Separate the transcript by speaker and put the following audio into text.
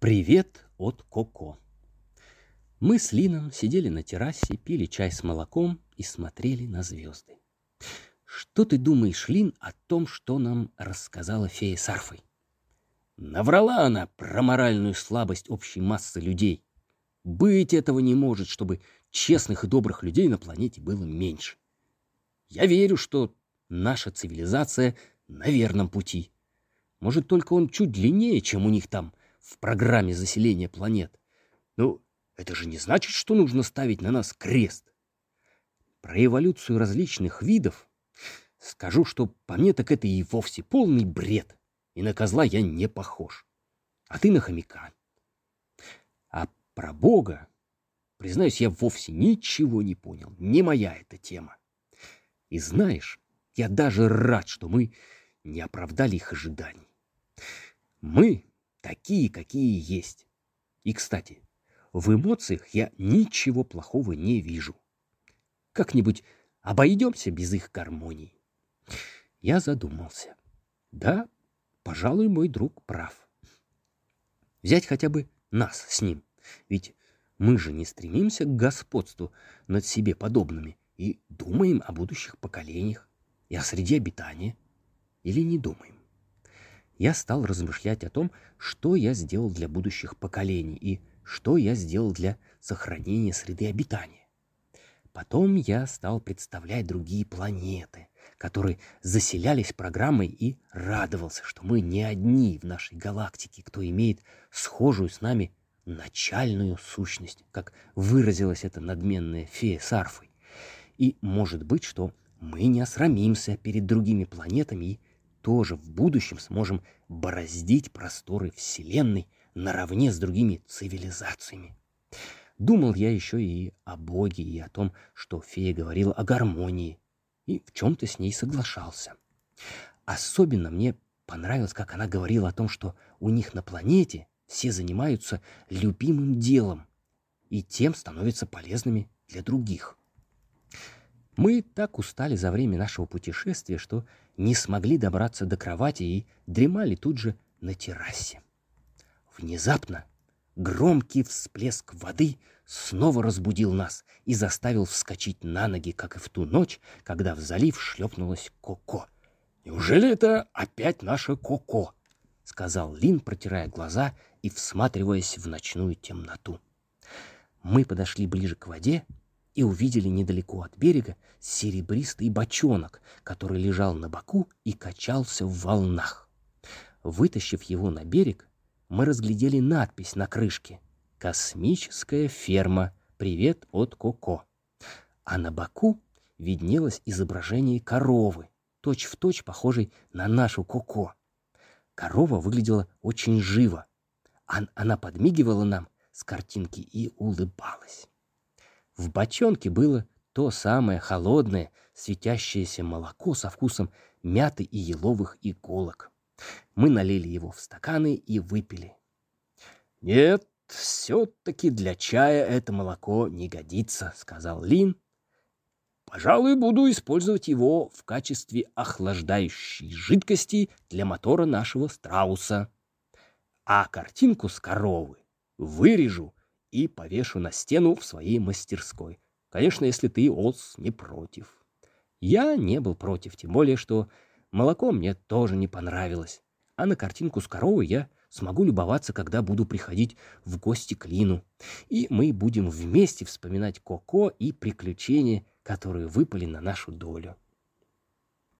Speaker 1: Привет от Коко. Мы с Лином сидели на террасе, пили чай с молоком и смотрели на звезды. Что ты думаешь, Лин, о том, что нам рассказала фея с арфой? Наврала она про моральную слабость общей массы людей. Быть этого не может, чтобы честных и добрых людей на планете было меньше. Я верю, что наша цивилизация на верном пути. Может, только он чуть длиннее, чем у них там в программе заселения планет. Ну, это же не значит, что нужно ставить на нас крест. Про эволюцию различных видов скажу, что по мне так это и вовсе полный бред. И на козла я не похож. А ты на хомяка. А про Бога, признаюсь, я вовсе ничего не понял. Не моя эта тема. И знаешь, я даже рад, что мы не оправдали их ожиданий. Мы такие, какие есть. И, кстати, в эмоциях я ничего плохого не вижу. Как-нибудь обойдемся без их гармонии. Я задумался. Да, пожалуй, мой друг прав. Взять хотя бы нас с ним. Ведь мы же не стремимся к господству над себе подобными и думаем о будущих поколениях и о среде обитания. Или не думаем? Я стал размышлять о том, что я сделал для будущих поколений и что я сделал для сохранения среды обитания. Потом я стал представлять другие планеты, которые заселялись программой и радовался, что мы не одни в нашей галактике, кто имеет схожую с нами начальную сущность, как выразилась эта надменная фея с арфой. И может быть, что мы не осрамимся перед другими планетами и тоже в будущем сможем бороздить просторы Вселенной наравне с другими цивилизациями. Думал я еще и о Боге, и о том, что фея говорила о гармонии, и в чем-то с ней соглашался. Особенно мне понравилось, как она говорила о том, что у них на планете все занимаются любимым делом, и тем становятся полезными для других. Мы так устали за время нашего путешествия, что не смогли добраться до кровати и дремали тут же на террасе. Внезапно громкий всплеск воды снова разбудил нас и заставил вскочить на ноги, как и в ту ночь, когда в залив шлепнулась Коко. «Неужели это опять наша Коко?» — сказал Лин, протирая глаза и всматриваясь в ночную темноту. Мы подошли ближе к воде и увидели недалеко от берега серебристый бочонок, который лежал на боку и качался в волнах. Вытащив его на берег, мы разглядели надпись на крышке «Космическая ферма. Привет от Коко». А на боку виднелось изображение коровы, точь-в-точь точь похожей на нашу Коко. Корова выглядела очень живо. Она подмигивала нам с картинки и улыбалась. В бочонке было то самое холодное, светящееся молоко со вкусом мяты и еловых иголок. Мы налили его в стаканы и выпили. «Нет, все-таки для чая это молоко не годится», — сказал Лин. «Пожалуй, буду использовать его в качестве охлаждающей жидкости для мотора нашего страуса. А картинку с коровы вырежу и повешу на стену в своей мастерской. Конечно, если ты, Олс, не против. Я не был против, тем более, что молоко мне тоже не понравилось. А на картинку с коровой я смогу любоваться, когда буду приходить в гости к Лину. И мы будем вместе вспоминать Коко и приключения, которые выпали на нашу долю.